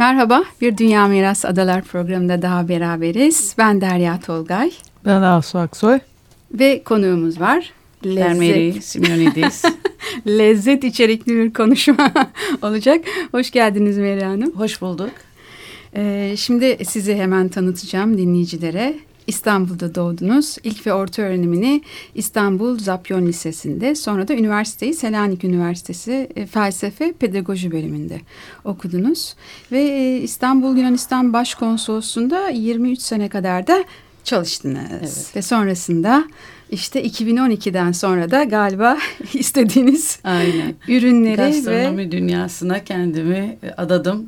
Merhaba, bir Dünya Miras Adalar programında daha beraberiz. Ben Derya Tolgay. Ben Asu Aksoy. Ve konuğumuz var. Lezzet. Mary Simeonidis. Lezzet içerikli bir konuşma olacak. Hoş geldiniz Meri Hanım. Hoş bulduk. Ee, şimdi sizi hemen tanıtacağım dinleyicilere. İstanbul'da doğdunuz. İlk ve orta öğrenimini İstanbul Zapyon Lisesi'nde, sonra da üniversiteyi Selanik Üniversitesi e, Felsefe Pedagoji bölümünde okudunuz. Ve e, İstanbul Yunanistan Başkonsolosluğu'nda 23 sene kadar da çalıştınız. Evet. Ve sonrasında işte 2012'den sonra da galiba istediğiniz Aynen. ürünleri Gastronomi ve... dünyasına kendimi adadım.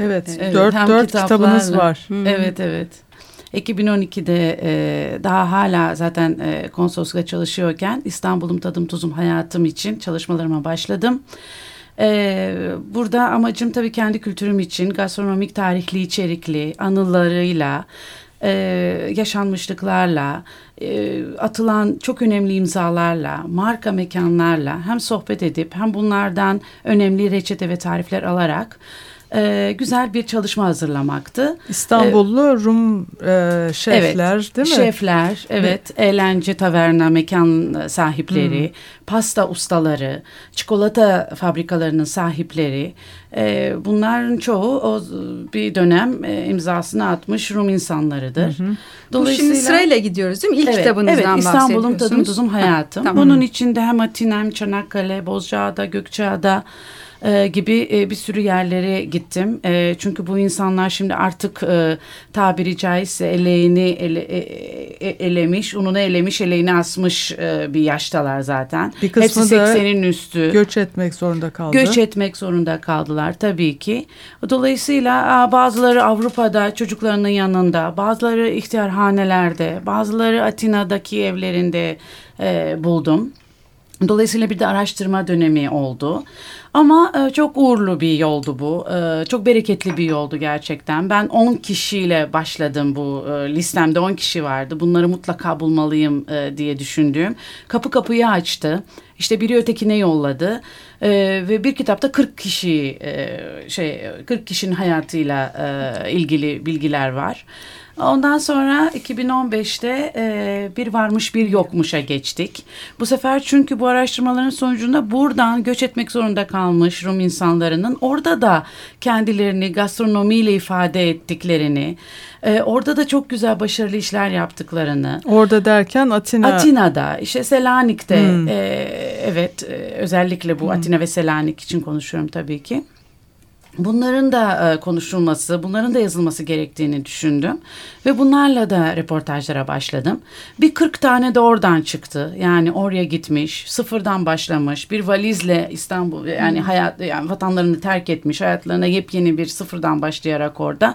Evet, evet dört, dört kitabınız var. Hmm. Evet, evet. 2012'de e, daha hala zaten e, konsoloslukta çalışıyorken İstanbul'um tadım tuzum hayatım için çalışmalarıma başladım. Ee, burada amacım tabii kendi kültürüm için gastronomik tarihli içerikli anılarıyla e, yaşanmışlıklarla e, atılan çok önemli imzalarla marka mekanlarla hem sohbet edip hem bunlardan önemli reçete ve tarifler alarak e, güzel bir çalışma hazırlamaktı. İstanbullu e, Rum e, şefler evet, değil mi? Şefler, evet. Ne? Eğlence taverna mekan sahipleri, hmm. pasta ustaları, çikolata fabrikalarının sahipleri. E, bunların çoğu o bir dönem e, imzasını atmış Rum insanlarıdır. Hı hı. Dolayısıyla, Bu şimdi sırayla gidiyoruz değil mi? İlk evet, kitabınızdan evet, İstanbul'un tadım tuzum hayatım. tamam. Bunun içinde hem Atina hem Çanakkale, Bozcaada, Gökçeada e, gibi e, bir sürü yerlere gittim. E, çünkü bu insanlar şimdi artık e, tabiri caizse eleğini ele, e, e, elemiş, ununu elemiş, eleğini asmış e, bir yaştalar zaten. Bir kısmı Hepsi 80'in üstü. göç etmek zorunda kaldı. Göç etmek zorunda kaldılar tabii ki. Dolayısıyla bazıları Avrupa'da çocuklarının yanında, bazıları ihtiyarhanelerde, bazıları Atina'daki evlerinde e, buldum. Dolayısıyla bir de araştırma dönemi oldu. Ama e, çok uğurlu bir yoldu bu. E, çok bereketli bir yoldu gerçekten. Ben 10 kişiyle başladım bu e, listemde 10 kişi vardı. Bunları mutlaka bulmalıyım e, diye düşündüğüm. Kapı kapıyı açtı. İşte biri ötekine yolladı. E, ve bir kitapta 40 kişi e, şey 40 kişinin hayatıyla e, ilgili bilgiler var. Ondan sonra 2015'te e, bir varmış bir yokmuşa geçtik. Bu sefer çünkü bu araştırmaların sonucunda buradan göç etmek zorunda kalmış Rum insanlarının orada da kendilerini gastronomiyle ifade ettiklerini, e, orada da çok güzel başarılı işler yaptıklarını. Orada derken Atina. Atina'da, işte Selanik'te, hmm. e, evet e, özellikle bu hmm. Atina ve Selanik için konuşuyorum tabii ki. Bunların da e, konuşulması, bunların da yazılması gerektiğini düşündüm. Ve bunlarla da reportajlara başladım. Bir 40 tane de oradan çıktı. Yani oraya gitmiş, sıfırdan başlamış, bir valizle İstanbul yani hayat yani vatanlarını terk etmiş, hayatlarına yepyeni bir sıfırdan başlayarak orada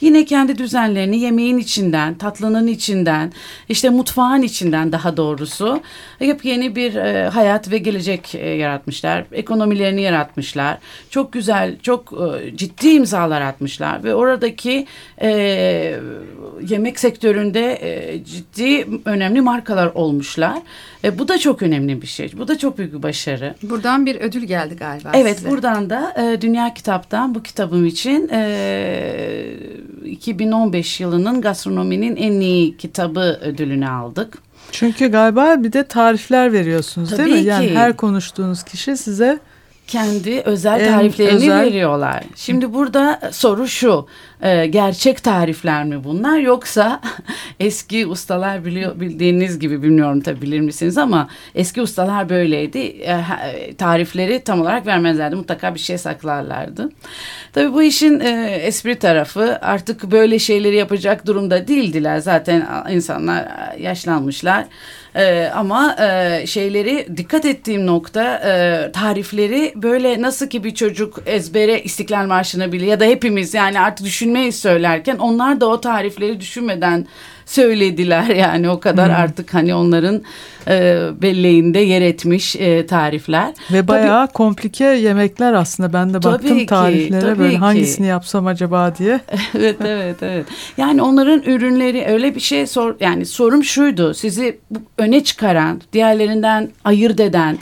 Yine kendi düzenlerini yemeğin içinden, tatlının içinden, işte mutfağın içinden daha doğrusu yepyeni bir e, hayat ve gelecek e, yaratmışlar. Ekonomilerini yaratmışlar. Çok güzel, çok e, ciddi imzalar atmışlar ve oradaki e, yemek sektöründe e, ciddi önemli markalar olmuşlar. E, bu da çok önemli bir şey. Bu da çok büyük bir başarı. Buradan bir ödül geldi galiba Evet size. buradan da e, Dünya Kitap'tan bu kitabım için e, 2015 yılının gastronominin en iyi kitabı ödülünü aldık. Çünkü galiba bir de tarifler veriyorsunuz Tabii değil mi? Ki. Yani her konuştuğunuz kişi size kendi özel tariflerini özel... veriyorlar. Şimdi burada soru şu. E, gerçek tarifler mi bunlar yoksa eski ustalar biliyor bildiğiniz gibi bilmiyorum tabii bilir misiniz ama eski ustalar böyleydi. E, tarifleri tam olarak vermezlerdi. Mutlaka bir şey saklarlardı. Tabii bu işin e, espri tarafı artık böyle şeyleri yapacak durumda değildiler. Zaten insanlar yaşlanmışlar. Ee, ama e, şeyleri dikkat ettiğim nokta e, tarifleri böyle nasıl ki bir çocuk ezbere İstiklal Marşı'nı bile ya da hepimiz yani artık düşünmeyi söylerken onlar da o tarifleri düşünmeden söylediler yani o kadar hmm. artık hani onların e, belleğinde yer etmiş e, tarifler. Ve bayağı tabii, komplike yemekler aslında ben de baktım ki, tariflere böyle ki. hangisini yapsam acaba diye. evet evet evet. Yani onların ürünleri öyle bir şey sor yani sorum şuydu sizi öne çıkaran diğerlerinden ayırt eden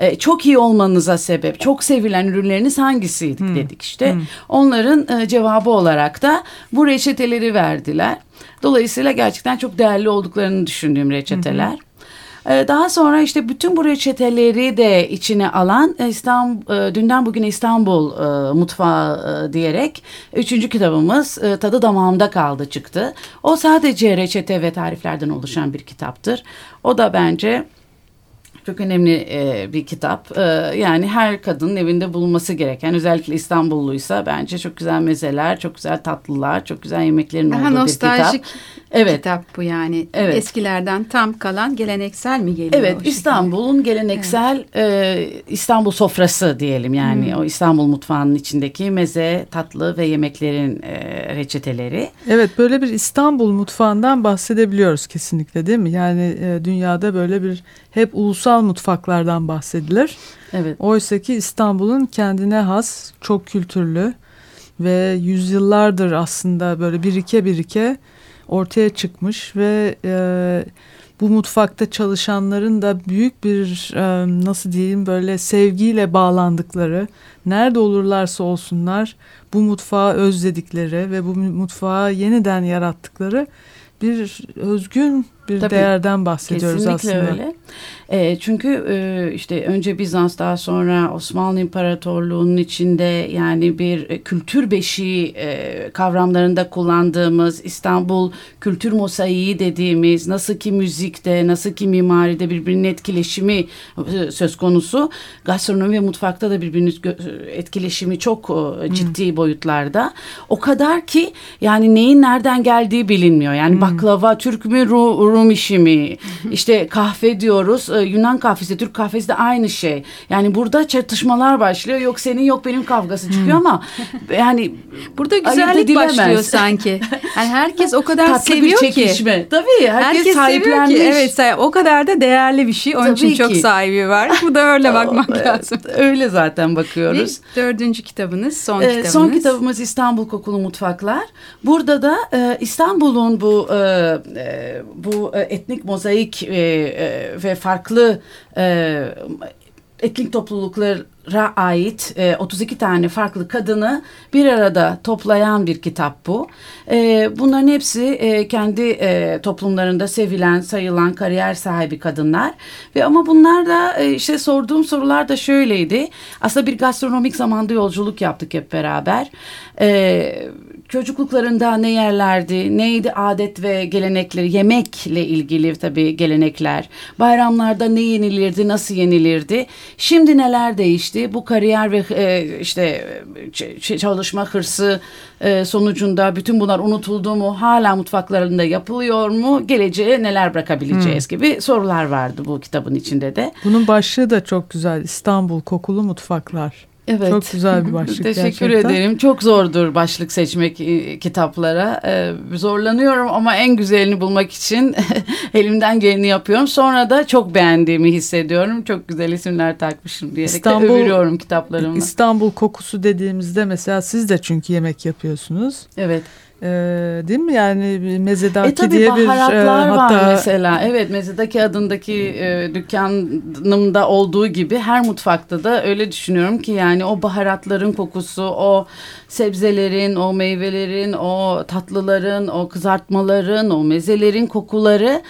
e, çok iyi olmanıza sebep, çok sevilen ürünleriniz hangisiydi hmm. dedik işte. Hmm. Onların e, cevabı olarak da bu reçeteleri verdiler. Dolayısıyla gerçekten çok değerli olduklarını düşündüğüm reçeteler. Hmm. Daha sonra işte bütün bu reçeteleri de içine alan İstanbul, dünden bugüne İstanbul mutfağı diyerek üçüncü kitabımız Tadı Damağımda Kaldı çıktı. O sadece reçete ve tariflerden oluşan bir kitaptır. O da bence çok önemli e, bir kitap. E, yani her kadının evinde bulunması gereken özellikle İstanbulluysa bence çok güzel mezeler, çok güzel tatlılar, çok güzel yemeklerin Daha olduğu bir kitap. Evet. kitap bu yani. Evet. Eskilerden tam kalan geleneksel mi geliyor? Evet İstanbul'un geleneksel evet. e, İstanbul sofrası diyelim yani hmm. o İstanbul mutfağının içindeki meze, tatlı ve yemeklerin e, reçeteleri. Evet böyle bir İstanbul mutfağından bahsedebiliyoruz kesinlikle değil mi? Yani e, dünyada böyle bir hep ulusal mutfaklardan bahsedilir. Evet. Oysa ki İstanbul'un kendine has, çok kültürlü ve yüzyıllardır aslında böyle birike birike ortaya çıkmış ve e, bu mutfakta çalışanların da büyük bir e, nasıl diyeyim böyle sevgiyle bağlandıkları, nerede olurlarsa olsunlar bu mutfağı özledikleri ve bu mutfağı yeniden yarattıkları bir özgün bir Tabii, değerden bahsediyoruz kesinlikle aslında. öyle. E, çünkü e, işte önce Bizans daha sonra Osmanlı İmparatorluğu'nun içinde yani bir e, kültür beşiği e, kavramlarında kullandığımız İstanbul kültür mosaiği dediğimiz nasıl ki müzikte nasıl ki mimaride birbirinin etkileşimi e, söz konusu gastronomi ve mutfakta da birbirinin etkileşimi çok e, ciddi hmm. boyutlarda. O kadar ki yani neyin nereden geldiği bilinmiyor. Yani hmm. baklava Türk mü Rum, Rum işi mi? işte kahve diyoruz. E, Yunan kahvesi, Türk kahvesi de aynı şey. Yani burada çatışmalar başlıyor. Yok senin yok benim kavgası çıkıyor ama yani burada güzellik başlıyor sanki. Yani herkes o kadar Tatlı seviyor bir çekişme. ki. Tabii herkes, herkes seviyor ki. Evet o kadar da değerli bir şey. Onun Tabii için ki. çok sahibi var. Bu da öyle bakmak lazım. Öyle zaten bakıyoruz. Ve dördüncü kitabınız, son ee, kitabınız. Son kitabımız İstanbul Kokulu Mutfaklar. Burada da e, İstanbul'un bu e, e, e, etnik mozaik e, e, ve farklı etnik topluluklara ait e, 32 tane farklı kadını bir arada toplayan bir kitap bu. Bunların hepsi kendi toplumlarında sevilen, sayılan kariyer sahibi kadınlar. Ve ama bunlar da işte sorduğum sorular da şöyleydi. Aslında bir gastronomik zamanda yolculuk yaptık hep beraber. E, çocukluklarında ne yerlerdi, neydi adet ve gelenekleri, yemekle ilgili tabii gelenekler, bayramlarda ne yenilirdi, nasıl yenilirdi, şimdi neler değişti, bu kariyer ve e, işte çalışma hırsı e, sonucunda bütün bunlar unutuldu mu, hala mutfaklarında yapılıyor mu, geleceğe neler bırakabileceğiz hmm. gibi sorular vardı bu kitabın içinde de. Bunun başlığı da çok güzel, İstanbul Kokulu Mutfaklar. Evet. Çok güzel bir başlık Teşekkür gerçekten. ederim. Çok zordur başlık seçmek e, kitaplara. Ee, zorlanıyorum ama en güzelini bulmak için elimden geleni yapıyorum. Sonra da çok beğendiğimi hissediyorum. Çok güzel isimler takmışım diyerek İstanbul, de övülüyorum kitaplarımı. İstanbul kokusu dediğimizde mesela siz de çünkü yemek yapıyorsunuz. Evet. Ee, değil mi? Yani mezedaki e, diye bir e, hatta var mesela. Evet mezedaki adındaki e, dükkanımda olduğu gibi her mutfakta da öyle düşünüyorum ki yani o baharatların kokusu o sebzelerin o meyvelerin o tatlıların o kızartmaların o mezelerin kokuları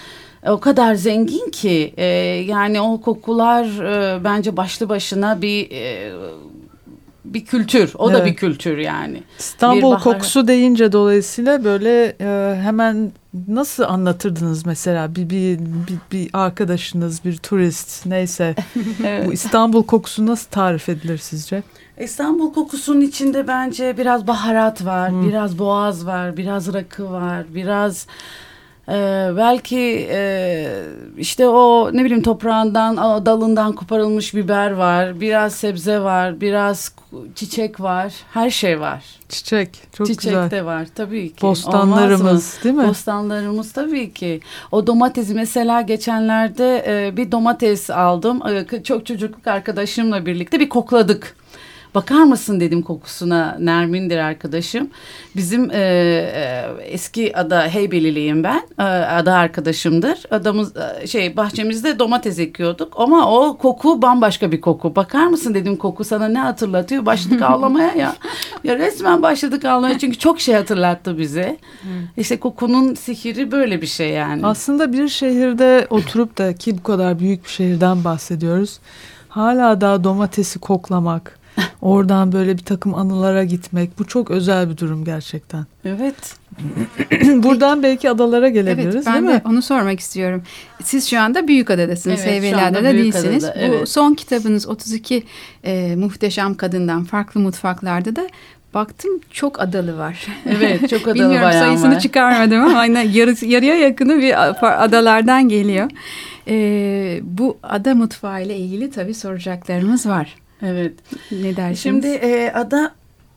o kadar zengin ki e, yani o kokular e, bence başlı başına bir e, bir kültür. O evet. da bir kültür yani. İstanbul bahar... kokusu deyince dolayısıyla böyle e, hemen nasıl anlatırdınız mesela bir, bir bir bir arkadaşınız, bir turist neyse evet. bu İstanbul kokusu nasıl tarif edilir sizce? İstanbul kokusunun içinde bence biraz baharat var, hmm. biraz boğaz var, biraz rakı var, biraz ee, belki e, işte o ne bileyim toprağından o dalından koparılmış biber var biraz sebze var biraz çiçek var her şey var. Çiçek çok çiçek güzel. çiçek de var tabii ki. Bostanlarımız değil mi? Bostanlarımız tabii ki. O domates mesela geçenlerde e, bir domates aldım. E, çok çocukluk arkadaşımla birlikte bir kokladık Bakar mısın dedim kokusuna. Nermin'dir arkadaşım. Bizim e, e, eski ada Heybeliliyim ben. E, ada arkadaşımdır. Adamız e, şey bahçemizde domates ekiyorduk ama o koku bambaşka bir koku. Bakar mısın dedim koku sana ne hatırlatıyor? Başladık ağlamaya ya. Ya resmen başladık ağlamaya çünkü çok şey hatırlattı bize. İşte kokunun sihiri böyle bir şey yani. Aslında bir şehirde oturup da ki bu kadar büyük bir şehirden bahsediyoruz. Hala daha domatesi koklamak, oradan böyle bir takım anılara gitmek bu çok özel bir durum gerçekten. Evet. Buradan belki adalara gelebiliriz evet, ben değil de mi? onu sormak istiyorum. Siz şu anda Büyükada'dasınız, evet, Heybeliada'da değilsiniz. Adada, evet. Bu son kitabınız 32 e, Muhteşem Kadından farklı mutfaklarda da Baktım çok adalı var. Evet çok adalı Bilmiyorum bayağı sayısını var. çıkarmadım ama aynen yarı, yarıya yakını bir adalardan geliyor. Ee, bu ada mutfağı ile ilgili tabii soracaklarımız var. Evet. Ne dersiniz? Şimdi e, ada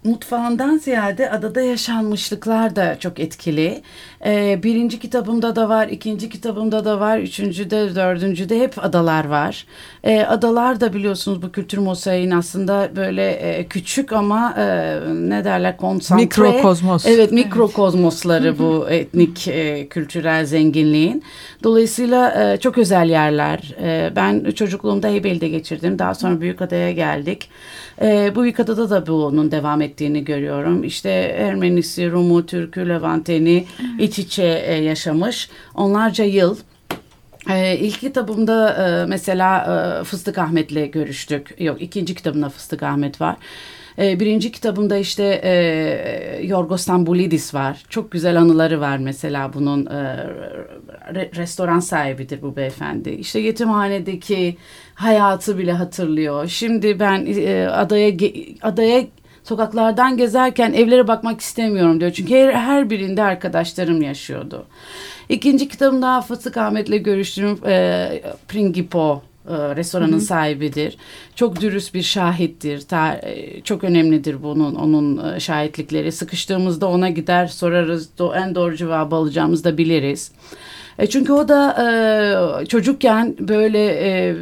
mutfağından ziyade adada yaşanmışlıklar da çok etkili. Ee, birinci kitabımda da var, ikinci kitabımda da var, üçüncüde, dördüncüde hep adalar var. Ee, adalar da biliyorsunuz bu kültür mosaiğin aslında böyle e, küçük ama e, ne derler konsantre. Mikrokozmos. Evet mikrokozmosları evet. bu etnik e, kültürel zenginliğin. Dolayısıyla e, çok özel yerler. E, ben çocukluğumda Heybeli'de geçirdim. Daha sonra Büyükada'ya geldik. E, bu Büyükada'da da bunun devam ettiğini görüyorum. İşte Ermenisi, Rumu, Türkü, Levanteni iç içe e, yaşamış. Onlarca yıl. Ee, ilk kitabımda e, mesela e, Fıstık Ahmet'le görüştük. Yok ikinci kitabımda Fıstık Ahmet var. E, birinci kitabımda işte e, Yorgos Stambulidis var. Çok güzel anıları var mesela bunun e, re, restoran sahibidir bu beyefendi. İşte yetimhanedeki hayatı bile hatırlıyor. Şimdi ben e, adaya adaya sokaklardan gezerken evlere bakmak istemiyorum diyor. Çünkü her, her birinde arkadaşlarım yaşıyordu. İkinci kitabım daha Fıstık Ahmet'le görüştüğüm e, Pringipo e, restoranın hı hı. sahibidir. Çok dürüst bir şahittir. Ta, e, çok önemlidir bunun onun e, şahitlikleri. Sıkıştığımızda ona gider sorarız. Do, en doğru cevabı alacağımızı da biliriz. E çünkü o da e, çocukken böyle e,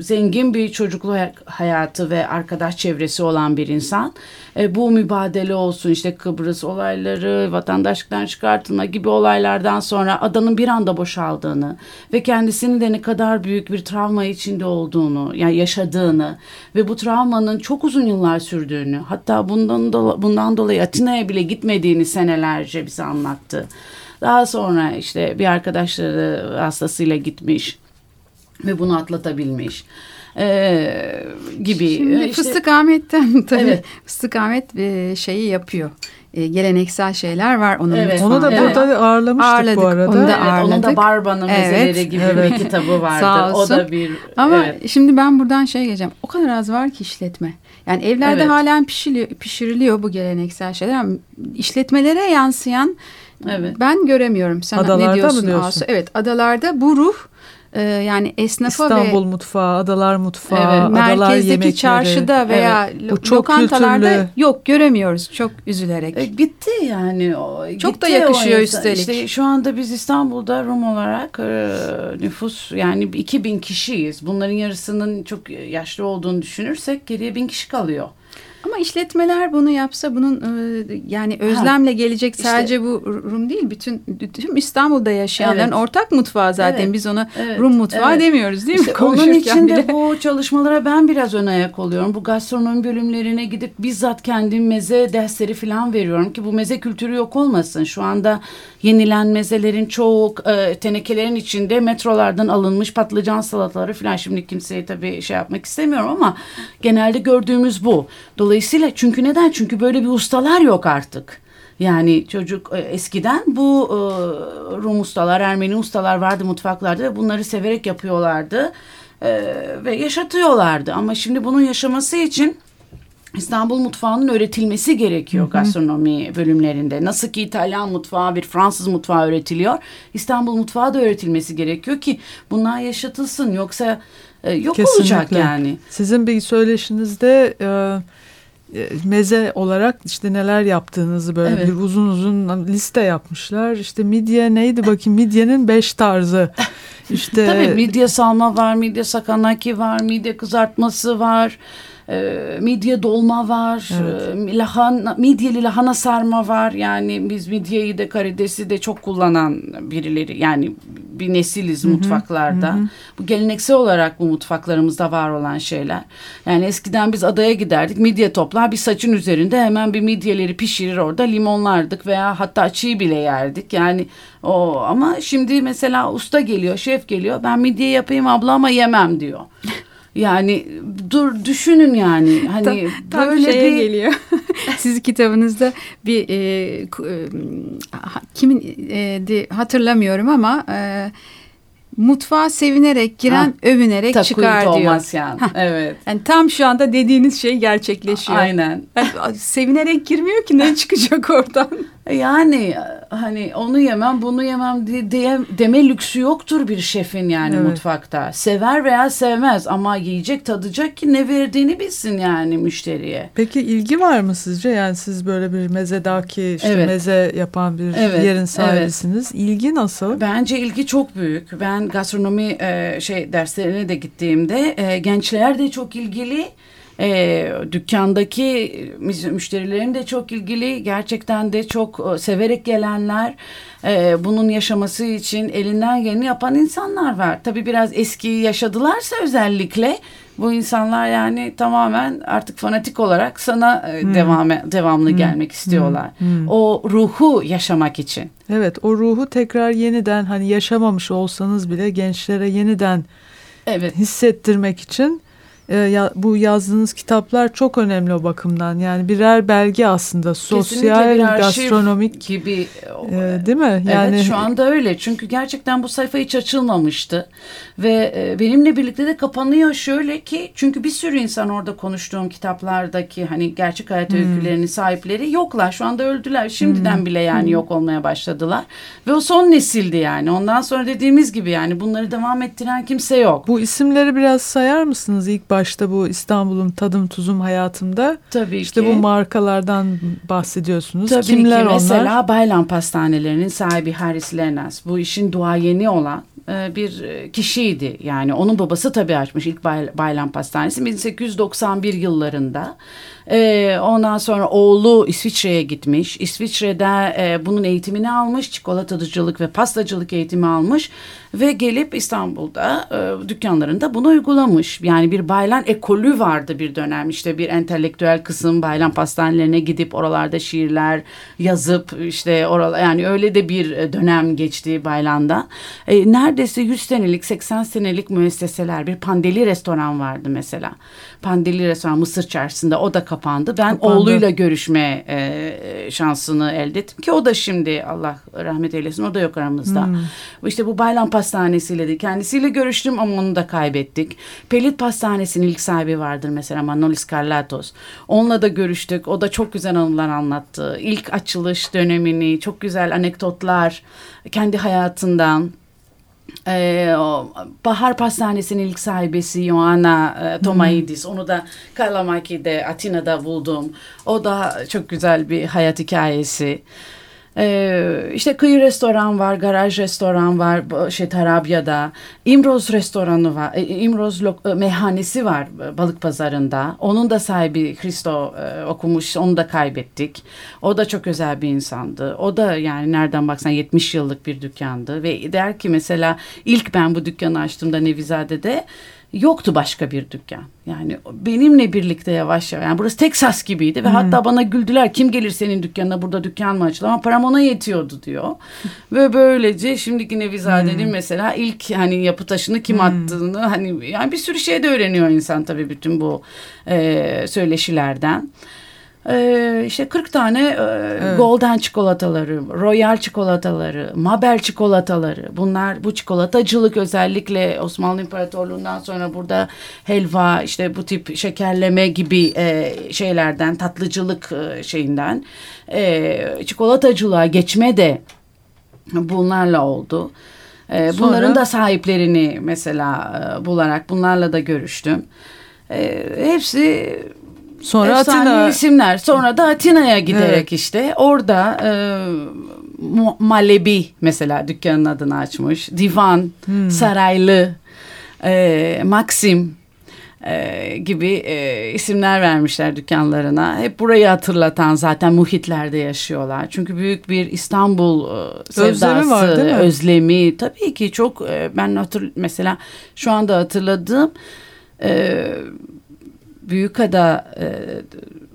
zengin bir çocuklu hayatı ve arkadaş çevresi olan bir insan. E, bu mübadele olsun işte Kıbrıs olayları, vatandaşlıktan çıkartılma gibi olaylardan sonra adanın bir anda boşaldığını ve kendisinin de ne kadar büyük bir travma içinde olduğunu, yani yaşadığını ve bu travmanın çok uzun yıllar sürdüğünü, hatta bundan dolayı, bundan dolayı Atina'ya bile gitmediğini senelerce bize anlattı. Daha sonra işte bir arkadaşları hastasıyla gitmiş ve bunu atlatabilmiş. Ee, gibi. Şimdi işte, Fıstık Ahmet'ten tabii evet. Fıstık Ahmet bir şeyi yapıyor e, geleneksel şeyler var onun evet. Onu da burada evet. ağırlamıştık ağırladık, bu arada. Onu da evet, ağırladık. Onun da Barba'nın evet. mezeleri gibi evet. bir kitabı vardı. Sağ olsun. O da bir Ama evet. şimdi ben buradan şey geleceğim. O kadar az var ki işletme. Yani evlerde evet. halen pişiriliyor, pişiriliyor bu geleneksel şeyler ama işletmelere yansıyan Evet. Ben göremiyorum. Sen adalarda ne diyorsun, mı diyorsun? Asu? Evet adalarda bu ruh e, yani esnafa İstanbul ve mutfağı, adalar mutfağı, evet, adalar merkezdeki yemekleri. çarşıda veya evet. Bu çok lokantalarda kültürlü. yok göremiyoruz çok üzülerek. E, gitti yani. O, çok gitti da yakışıyor üstelik. İşte şu anda biz İstanbul'da Rum olarak e, nüfus yani 2000 kişiyiz. Bunların yarısının çok yaşlı olduğunu düşünürsek geriye bin kişi kalıyor. Ama işletmeler bunu yapsa bunun e, yani özlemle gelecek sadece işte, bu Rum değil bütün tüm İstanbul'da yaşayanların evet. ortak mutfağı zaten evet. biz ona evet. Rum mutfağı evet. demiyoruz değil mi? İşte onun için de bu çalışmalara ben biraz ön ayak oluyorum. Bu gastronomi bölümlerine gidip bizzat kendim meze dersleri falan veriyorum ki bu meze kültürü yok olmasın. Şu anda yenilen mezelerin çoğu e, tenekelerin içinde metrolardan alınmış patlıcan salataları falan. Şimdi kimseye tabii şey yapmak istemiyorum ama genelde gördüğümüz bu. Dolayısıyla çünkü neden? Çünkü böyle bir ustalar yok artık. Yani çocuk e, eskiden bu e, Rum ustalar, Ermeni ustalar vardı mutfaklarda ve bunları severek yapıyorlardı e, ve yaşatıyorlardı. Ama şimdi bunun yaşaması için İstanbul mutfağının öğretilmesi gerekiyor hı hı. gastronomi bölümlerinde. Nasıl ki İtalyan mutfağı bir Fransız mutfağı öğretiliyor. İstanbul mutfağı da öğretilmesi gerekiyor ki bunlar yaşatılsın. Yoksa e, yok Kesinlikle. olacak yani. Sizin bir söyleşinizde e, meze olarak işte neler yaptığınızı böyle evet. bir uzun uzun liste yapmışlar. İşte midye neydi bakayım midyenin beş tarzı. İşte Tabii midye salma var, midye sakanaki var, midye kızartması var. E, midye dolma var, evet. e, lahana, midyeli lahana sarma var. Yani biz midyeyi de karidesi de çok kullanan birileri yani bir nesiliz Hı -hı. mutfaklarda. Hı -hı. Bu geleneksel olarak bu mutfaklarımızda var olan şeyler. Yani eskiden biz adaya giderdik midye toplar bir saçın üzerinde hemen bir midyeleri pişirir orada limonlardık veya hatta çiğ bile yerdik. Yani o ama şimdi mesela usta geliyor, şef geliyor. Ben midye yapayım abla ama yemem diyor. Yani dur düşünün yani hani tam, tam böyle şeye bir geliyor. Siz kitabınızda bir e, e, kimin e, de, hatırlamıyorum ama e, mutfağa sevinerek giren ha, övünerek çıkar diyor. Tomasyan. Evet. Yani tam şu anda dediğiniz şey gerçekleşiyor. Aynen. Yani, sevinerek girmiyor ki ne çıkacak oradan? Yani hani onu yemem bunu yemem diye, diye deme lüksü yoktur bir şefin yani evet. mutfakta. Sever veya sevmez ama yiyecek tadacak ki ne verdiğini bilsin yani müşteriye. Peki ilgi var mı sizce? Yani siz böyle bir mezedaki işte evet. meze yapan bir evet. yerin sahibisiniz. Evet. İlgi nasıl? Bence ilgi çok büyük. Ben gastronomi e, şey derslerine de gittiğimde e, gençler de çok ilgili e, dükkandaki müşterilerim de çok ilgili. Gerçekten de çok e, severek gelenler e, bunun yaşaması için elinden geleni yapan insanlar var. Tabii biraz eski yaşadılarsa özellikle bu insanlar yani tamamen artık fanatik olarak sana e, hmm. devam devamlı hmm. gelmek istiyorlar. Hmm. Hmm. O ruhu yaşamak için. Evet, o ruhu tekrar yeniden hani yaşamamış olsanız bile gençlere yeniden evet. hissettirmek için e, ya, bu yazdığınız kitaplar çok önemli o bakımdan. Yani birer belge aslında sosyal, gastronomik gibi e, değil mi? Yani evet, şu anda öyle. Çünkü gerçekten bu sayfa hiç açılmamıştı ve e, benimle birlikte de kapanıyor şöyle ki çünkü bir sürü insan orada konuştuğum kitaplardaki hani gerçek hayat hmm. öykülerinin sahipleri yoklar. Şu anda öldüler. Şimdiden hmm. bile yani hmm. yok olmaya başladılar. Ve o son nesildi yani. Ondan sonra dediğimiz gibi yani bunları devam ettiren kimse yok. Bu isimleri biraz sayar mısınız ilk başta bu İstanbul'un tadım tuzum hayatımda. Tabii işte ki. bu markalardan bahsediyorsunuz. Tabii Kimler ki. onlar? Mesela Baylan Pastanelerinin sahibi Haris Lernas. Bu işin duayeni olan e, bir kişiydi. Yani onun babası tabii açmış ilk Baylan Pastanesi 1891 yıllarında. E, ondan sonra oğlu İsviçre'ye gitmiş. İsviçre'de e, bunun eğitimini almış. Çikolatacılık ve pastacılık eğitimi almış. Ve gelip İstanbul'da e, dükkanlarında bunu uygulamış. Yani bir baylan ekolü vardı bir dönem. İşte bir entelektüel kısım baylan pastanelerine gidip oralarda şiirler yazıp işte oralar yani öyle de bir dönem geçti baylanda. E, neredeyse 100 senelik 80 senelik müesseseler bir pandeli restoran vardı mesela. Pandeli restoran Mısır çarşısında o da kapandı. Ben kapandı. oğluyla görüşme e, şansını elde ettim ki o da şimdi Allah rahmet eylesin o da yok aramızda. Hmm. İşte bu Baylan Pastanesi'yle de kendisiyle görüştüm ama onu da kaybettik. Pelit Pastanesi'nin ilk sahibi vardır mesela Manolis Carlatos. Onunla da görüştük. O da çok güzel anılar anlattı. İlk açılış dönemini, çok güzel anekdotlar kendi hayatından ee, Bahar Pastanesi'nin ilk sahibesi Joanna e, Tomaidis. Hmm. Onu da Kalamaki'de, Atina'da buldum. O da çok güzel bir hayat hikayesi. Ee, işte kıyı restoran var, garaj restoran var, şey Tarabya'da. İmroz restoranı var, e, İmroz e, meyhanesi var balık pazarında. Onun da sahibi Christo e, okumuş, onu da kaybettik. O da çok özel bir insandı. O da yani nereden baksan 70 yıllık bir dükkandı. Ve der ki mesela ilk ben bu dükkanı açtığımda Nevizade'de yoktu başka bir dükkan. Yani benimle birlikte yavaş yavaş. Yani burası Texas gibiydi ve hmm. hatta bana güldüler. Kim gelir senin dükkanına burada dükkan mı açılır? Ama param ona yetiyordu diyor. ve böylece şimdiki Nevizade'nin hmm. mesela ilk hani yapı taşını kim hmm. attığını hani yani bir sürü şey de öğreniyor insan tabii bütün bu e, söyleşilerden. Ee, işte 40 tane e, evet. Golden çikolataları, Royal çikolataları, Mabel çikolataları. Bunlar bu çikolatacılık özellikle Osmanlı İmparatorluğu'ndan sonra burada helva işte bu tip şekerleme gibi e, şeylerden tatlıcılık e, şeyinden e, çikolatacılığa geçme de bunlarla oldu. E, sonra... Bunların da sahiplerini mesela e, bularak bunlarla da görüştüm. E, hepsi Sonra Efsane Atina isimler. Sonra da Atina'ya giderek evet. işte orada e, Malebi mesela dükkanın adını açmış. Divan, hmm. Saraylı, e, Maxim e, gibi e, isimler vermişler dükkanlarına. Hep burayı hatırlatan zaten muhitlerde yaşıyorlar. Çünkü büyük bir İstanbul e, sevdası, özlemi, var, değil mi? özlemi. Tabii ki çok e, ben hatır mesela şu anda hatırladığım e, Büyükada e,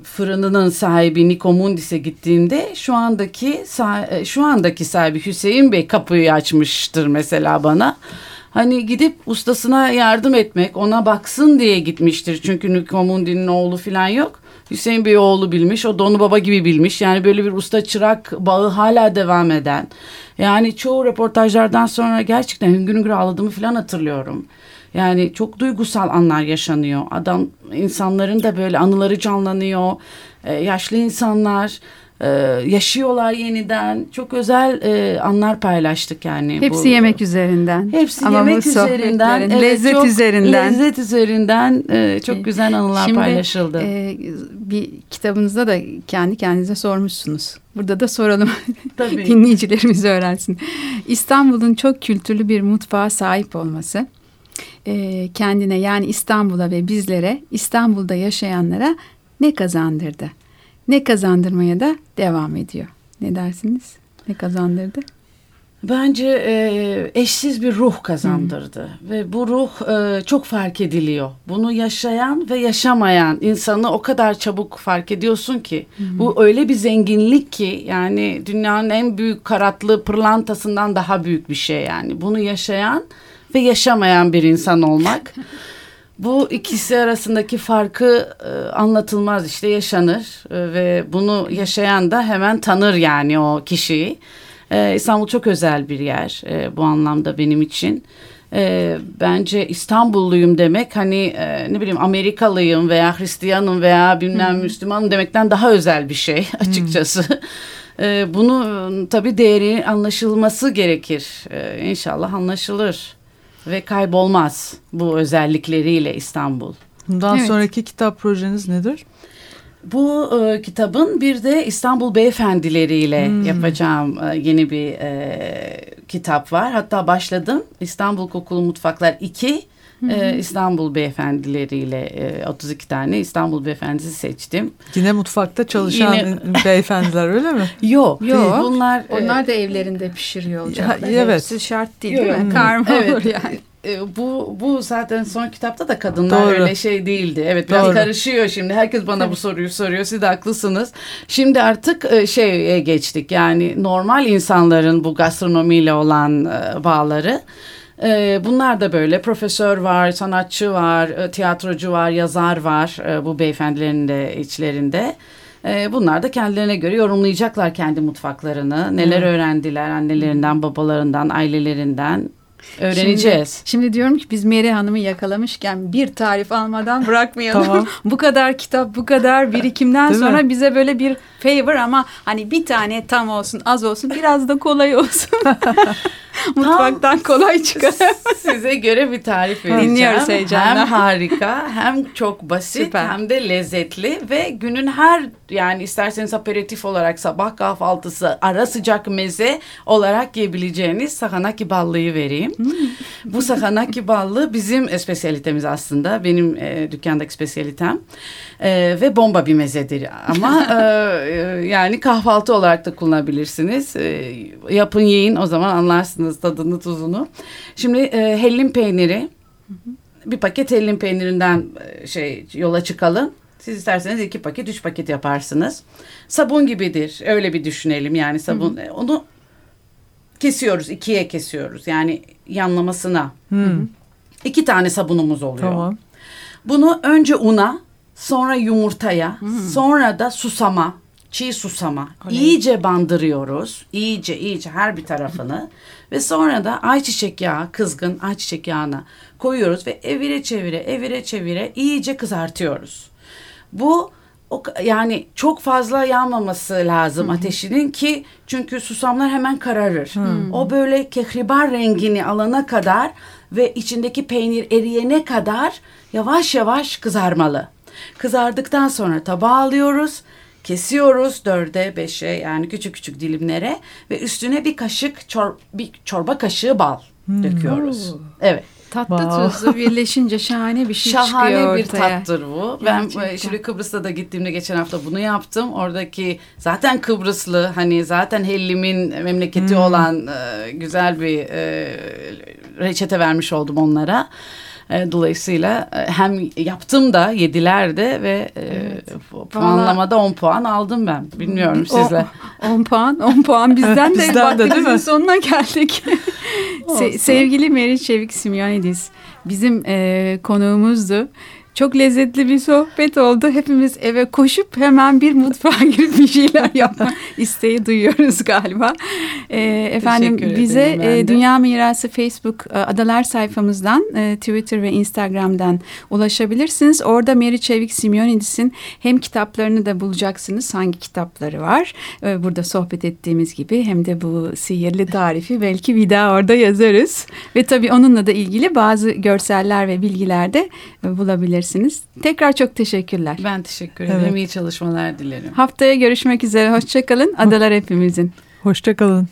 fırınının sahibi Niko Mundis'e gittiğimde şu andaki e, şu andaki sahibi Hüseyin Bey kapıyı açmıştır mesela bana. Hani gidip ustasına yardım etmek, ona baksın diye gitmiştir. Çünkü Niko Mundi'nin oğlu falan yok. Hüseyin Bey oğlu bilmiş, o Donu Baba gibi bilmiş. Yani böyle bir usta çırak bağı hala devam eden. Yani çoğu reportajlardan sonra gerçekten hüngür hüngür ağladığımı falan hatırlıyorum. Yani çok duygusal anlar yaşanıyor. Adam insanların da böyle anıları canlanıyor. Ee, yaşlı insanlar e, yaşıyorlar yeniden. Çok özel e, anlar paylaştık yani. Hepsi bu, yemek üzerinden. Hepsi Ama yemek üzerinden. Evet, lezzet çok, üzerinden. Lezzet üzerinden e, çok güzel anılar Şimdi, paylaşıldı. E, bir kitabınızda da kendi kendinize sormuşsunuz. Burada da soralım. Tabii. Dinleyicilerimiz öğrensin. İstanbul'un çok kültürlü bir mutfağa sahip olması e, kendine yani İstanbul'a ve bizlere İstanbul'da yaşayanlara ne kazandırdı? Ne kazandırmaya da devam ediyor. Ne dersiniz? Ne kazandırdı? Bence e, eşsiz bir ruh kazandırdı hmm. ve bu ruh e, çok fark ediliyor. Bunu yaşayan ve yaşamayan insanı o kadar çabuk fark ediyorsun ki hmm. bu öyle bir zenginlik ki yani dünyanın en büyük karatlı pırlantasından daha büyük bir şey yani. Bunu yaşayan ve yaşamayan bir insan olmak. Bu ikisi arasındaki farkı e, anlatılmaz işte yaşanır e, ve bunu yaşayan da hemen tanır yani o kişiyi. E, İstanbul çok özel bir yer e, bu anlamda benim için. E, bence İstanbulluyum demek hani e, ne bileyim Amerikalıyım veya Hristiyanım veya bilmem hmm. Müslümanım demekten daha özel bir şey açıkçası. Hmm. E, bunu tabii değeri anlaşılması gerekir. E, inşallah anlaşılır ve kaybolmaz bu özellikleriyle İstanbul. Bundan evet. sonraki kitap projeniz nedir? Bu e, kitabın bir de İstanbul beyefendileriyle hmm. yapacağım e, yeni bir e, kitap var. Hatta başladım İstanbul Kokulu Mutfaklar 2 ee, İstanbul beyefendileriyle e, 32 tane İstanbul beyefendisi seçtim. Yine mutfakta çalışan Yine... beyefendiler öyle mi? Yok. Yok. Bunlar onlar e, da evlerinde pişiriyor olacaklar. Ya, evet. Hepsi şart değil Yo, değil mi? Karma evet. olur yani. E, bu bu zaten son kitapta da kadınlar Doğru. öyle şey değildi. Evet biraz Doğru. karışıyor şimdi. Herkes bana bu soruyu soruyor. Siz de haklısınız. Şimdi artık e, şeye geçtik. Yani normal insanların bu gastronomiyle olan e, bağları e, bunlar da böyle profesör var, sanatçı var, e, tiyatrocu var, yazar var e, bu beyefendilerin de içlerinde. E, bunlar da kendilerine göre yorumlayacaklar kendi mutfaklarını. Neler hmm. öğrendiler annelerinden, babalarından, ailelerinden Öğreneceğiz. Şimdi, şimdi diyorum ki biz Meri Hanım'ı yakalamışken bir tarif almadan bırakmayalım. tamam. bu kadar kitap, bu kadar birikimden Değil sonra mi? bize böyle bir favor ama hani bir tane tam olsun, az olsun, biraz da kolay olsun. Mutfaktan kolay çıkar. Size göre bir tarif vereceğim. Dinliyoruz heyecanla. Hem harika, hem çok basit, Süper. hem de lezzetli ve günün her yani isterseniz aperatif olarak sabah kahvaltısı, ara sıcak meze olarak yiyebileceğiniz sahanaki ballıyı vereyim. Hmm. Bu sahanaki ballı bizim espesyalitemiz aslında. Benim e, dükkandaki spesiyalitem. E, ve bomba bir mezedir ama e, yani kahvaltı olarak da kullanabilirsiniz. E, yapın yiyin o zaman anlarsınız tadını tuzunu. Şimdi e, hellim peyniri bir paket hellim peynirinden e, şey yola çıkalım. Siz isterseniz iki paket, üç paket yaparsınız. Sabun gibidir. Öyle bir düşünelim yani sabun. Hı hı. Onu kesiyoruz, ikiye kesiyoruz. Yani yanlamasına. Hı. İki tane sabunumuz oluyor. Tamam. Bunu önce una, sonra yumurtaya, hmm. sonra da susama, çiğ susama Oley. iyice bandırıyoruz. İyice iyice her bir tarafını ve sonra da ayçiçek yağı, kızgın ayçiçek yağına koyuyoruz ve evire çevire, evire çevire iyice kızartıyoruz. Bu o, yani çok fazla yanmaması lazım hmm. ateşinin ki çünkü susamlar hemen kararır. Hmm. O böyle kehribar rengini alana kadar ve içindeki peynir eriyene kadar yavaş yavaş kızarmalı. Kızardıktan sonra tabağa alıyoruz. Kesiyoruz dörde beşe yani küçük küçük dilimlere ve üstüne bir kaşık çor bir çorba kaşığı bal hmm. döküyoruz. Oo. Evet. Tatlı wow. tuzlu birleşince şahane bir şey şahane çıkıyor ortaya. Şahane bir tattır bu. Gerçekten. Ben şimdi Kıbrıs'ta da gittiğimde geçen hafta bunu yaptım. Oradaki zaten Kıbrıslı hani zaten Hellim'in memleketi hmm. olan e, güzel bir e, reçete vermiş oldum onlara. E, dolayısıyla e, hem yaptım da yediler de ve e, evet. puanlamada 10 puan aldım ben. Bilmiyorum sizle. 10 puan 10 puan bizden de bizden de değil mi? sonuna geldik. Se sevgili Meri Çevik Simyonidis bizim e, konuğumuzdu. Çok lezzetli bir sohbet oldu. Hepimiz eve koşup hemen bir mutfağa girip bir şeyler yapma isteği duyuyoruz galiba. E, efendim bize e, Dünya Mirası Facebook e, Adalar sayfamızdan, e, Twitter ve Instagram'dan ulaşabilirsiniz. Orada Meri Çevik Simyonidis'in hem kitaplarını da bulacaksınız. Hangi kitapları var? E, burada sohbet ettiğimiz gibi hem de bu sihirli tarifi belki bir daha orada yazarız. Ve tabii onunla da ilgili bazı görseller ve bilgiler de bulabilirsiniz bulabilirsiniz. Tekrar çok teşekkürler. Ben teşekkür ederim. Evet. İyi çalışmalar dilerim. Haftaya görüşmek üzere. Hoşçakalın. Adalar hepimizin. Hoşçakalın.